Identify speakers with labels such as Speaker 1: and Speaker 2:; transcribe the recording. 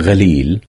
Speaker 1: غليل.